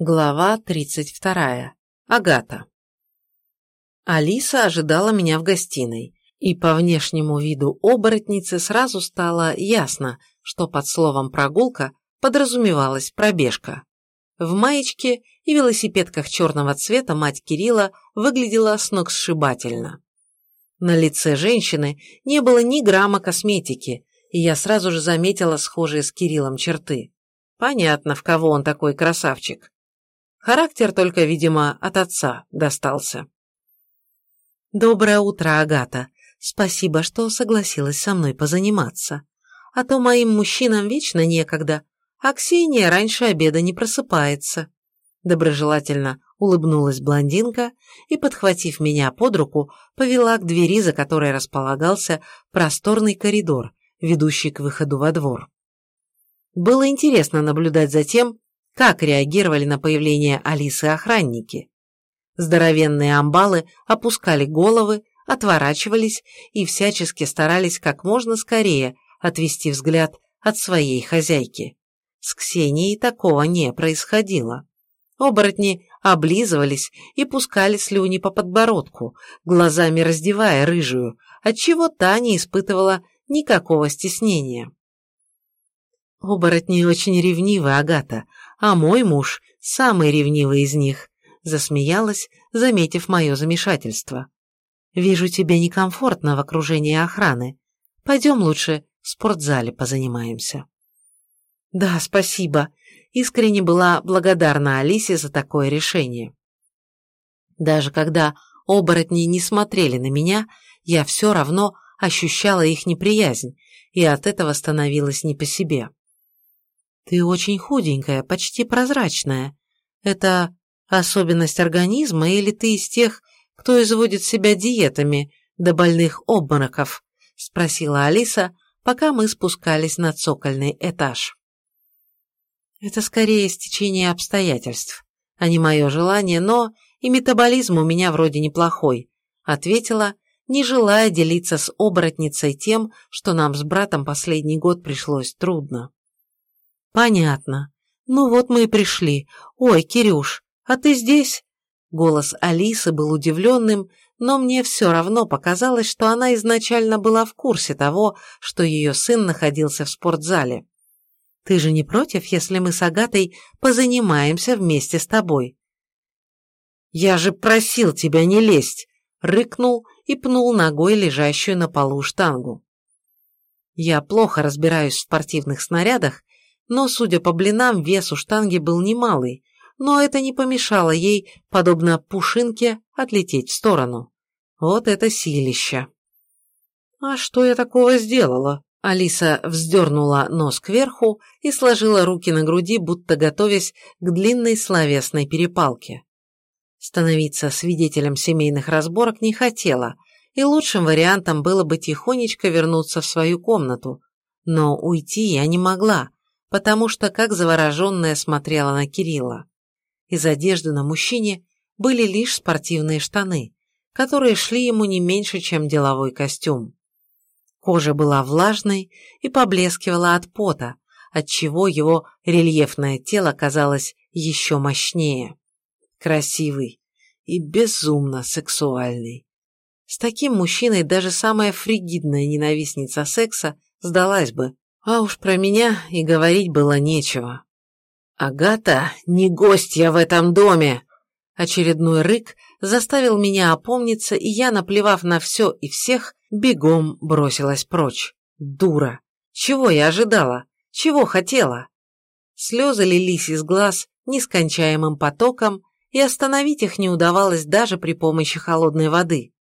Глава 32. Агата. Алиса ожидала меня в гостиной, и по внешнему виду оборотницы сразу стало ясно, что под словом «прогулка» подразумевалась пробежка. В маечке и велосипедках черного цвета мать Кирилла выглядела сногсшибательно. На лице женщины не было ни грамма косметики, и я сразу же заметила схожие с Кириллом черты. Понятно, в кого он такой красавчик. Характер только, видимо, от отца достался. «Доброе утро, Агата. Спасибо, что согласилась со мной позаниматься. А то моим мужчинам вечно некогда, а Ксения раньше обеда не просыпается». Доброжелательно улыбнулась блондинка и, подхватив меня под руку, повела к двери, за которой располагался просторный коридор, ведущий к выходу во двор. Было интересно наблюдать за тем, как реагировали на появление Алисы охранники. Здоровенные амбалы опускали головы, отворачивались и всячески старались как можно скорее отвести взгляд от своей хозяйки. С Ксенией такого не происходило. Оборотни облизывались и пускали слюни по подбородку, глазами раздевая рыжую, отчего та не испытывала никакого стеснения. «Оборотни очень ревнивы, Агата, а мой муж – самый ревнивый из них», – засмеялась, заметив мое замешательство. «Вижу, тебе некомфортно в окружении охраны. Пойдем лучше в спортзале позанимаемся». «Да, спасибо», – искренне была благодарна Алисе за такое решение. Даже когда оборотни не смотрели на меня, я все равно ощущала их неприязнь, и от этого становилась не по себе. Ты очень худенькая, почти прозрачная. Это особенность организма или ты из тех, кто изводит себя диетами до больных обмороков?» – спросила Алиса, пока мы спускались на цокольный этаж. «Это скорее стечение обстоятельств, а не мое желание, но и метаболизм у меня вроде неплохой», – ответила, не желая делиться с оборотницей тем, что нам с братом последний год пришлось трудно. «Понятно. Ну вот мы и пришли. Ой, Кирюш, а ты здесь?» Голос Алисы был удивленным, но мне все равно показалось, что она изначально была в курсе того, что ее сын находился в спортзале. «Ты же не против, если мы с Агатой позанимаемся вместе с тобой?» «Я же просил тебя не лезть!» — рыкнул и пнул ногой лежащую на полу штангу. Я плохо разбираюсь в спортивных снарядах но, судя по блинам, вес у штанги был немалый, но это не помешало ей, подобно пушинке, отлететь в сторону. Вот это силища. «А что я такого сделала?» Алиса вздернула нос кверху и сложила руки на груди, будто готовясь к длинной словесной перепалке. Становиться свидетелем семейных разборок не хотела, и лучшим вариантом было бы тихонечко вернуться в свою комнату. Но уйти я не могла, потому что как завороженная смотрела на Кирилла. Из одежды на мужчине были лишь спортивные штаны, которые шли ему не меньше, чем деловой костюм. Кожа была влажной и поблескивала от пота, отчего его рельефное тело казалось еще мощнее. Красивый и безумно сексуальный. С таким мужчиной даже самая фригидная ненавистница секса сдалась бы, а уж про меня и говорить было нечего. «Агата, не гостья в этом доме!» Очередной рык заставил меня опомниться, и я, наплевав на все и всех, бегом бросилась прочь. Дура! Чего я ожидала? Чего хотела? Слезы лились из глаз нескончаемым потоком, и остановить их не удавалось даже при помощи холодной воды.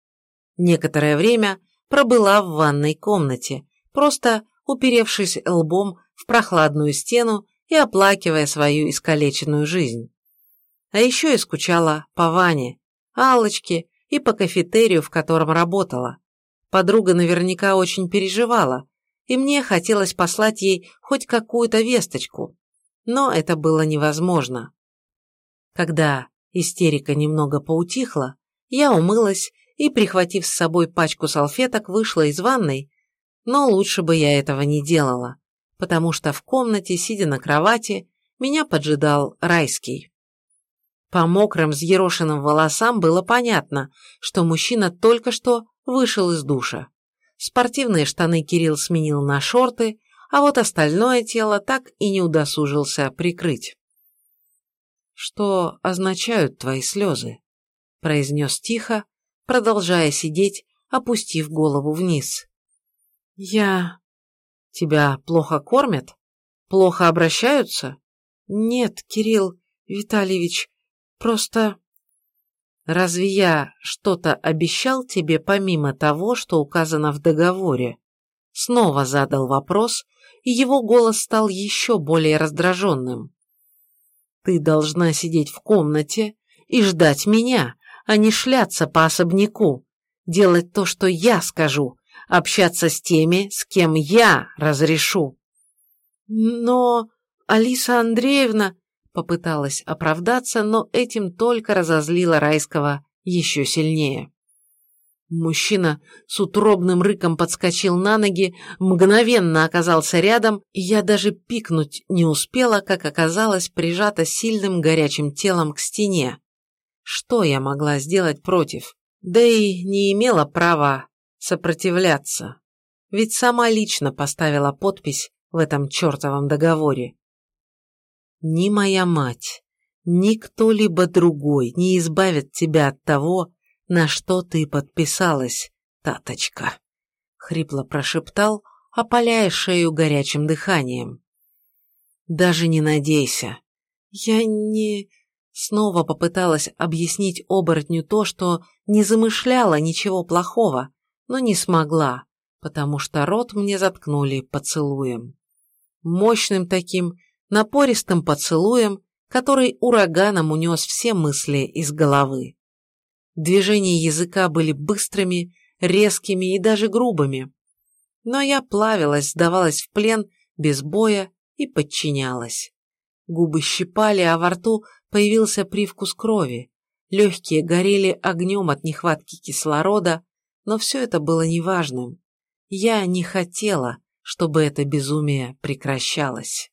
Некоторое время пробыла в ванной комнате, просто уперевшись лбом в прохладную стену и оплакивая свою искалеченную жизнь. А еще и скучала по Ване, Аллочке и по кафетерию, в котором работала. Подруга наверняка очень переживала, и мне хотелось послать ей хоть какую-то весточку, но это было невозможно. Когда истерика немного поутихла, я умылась и, прихватив с собой пачку салфеток, вышла из ванной но лучше бы я этого не делала, потому что в комнате, сидя на кровати, меня поджидал райский. По мокрым взъерошенным волосам было понятно, что мужчина только что вышел из душа. Спортивные штаны Кирилл сменил на шорты, а вот остальное тело так и не удосужился прикрыть. «Что означают твои слезы?» – произнес тихо, продолжая сидеть, опустив голову вниз. «Я... Тебя плохо кормят? Плохо обращаются?» «Нет, Кирилл Витальевич, просто...» «Разве я что-то обещал тебе помимо того, что указано в договоре?» Снова задал вопрос, и его голос стал еще более раздраженным. «Ты должна сидеть в комнате и ждать меня, а не шляться по особняку, делать то, что я скажу, общаться с теми, с кем я разрешу». «Но Алиса Андреевна...» попыталась оправдаться, но этим только разозлила Райского еще сильнее. Мужчина с утробным рыком подскочил на ноги, мгновенно оказался рядом, и я даже пикнуть не успела, как оказалась прижата сильным горячим телом к стене. Что я могла сделать против? Да и не имела права сопротивляться. Ведь сама лично поставила подпись в этом чертовом договоре. Ни моя мать, ни кто-либо другой не избавит тебя от того, на что ты подписалась, таточка», — хрипло прошептал, опаляя шею горячим дыханием. «Даже не надейся. Я не...» Снова попыталась объяснить оборотню то, что не замышляла ничего плохого, но не смогла, потому что рот мне заткнули поцелуем. Мощным таким, напористым поцелуем, который ураганом унес все мысли из головы. Движения языка были быстрыми, резкими и даже грубыми. Но я плавилась, сдавалась в плен, без боя и подчинялась. Губы щипали, а во рту появился привкус крови. Легкие горели огнем от нехватки кислорода, но все это было неважным. Я не хотела, чтобы это безумие прекращалось.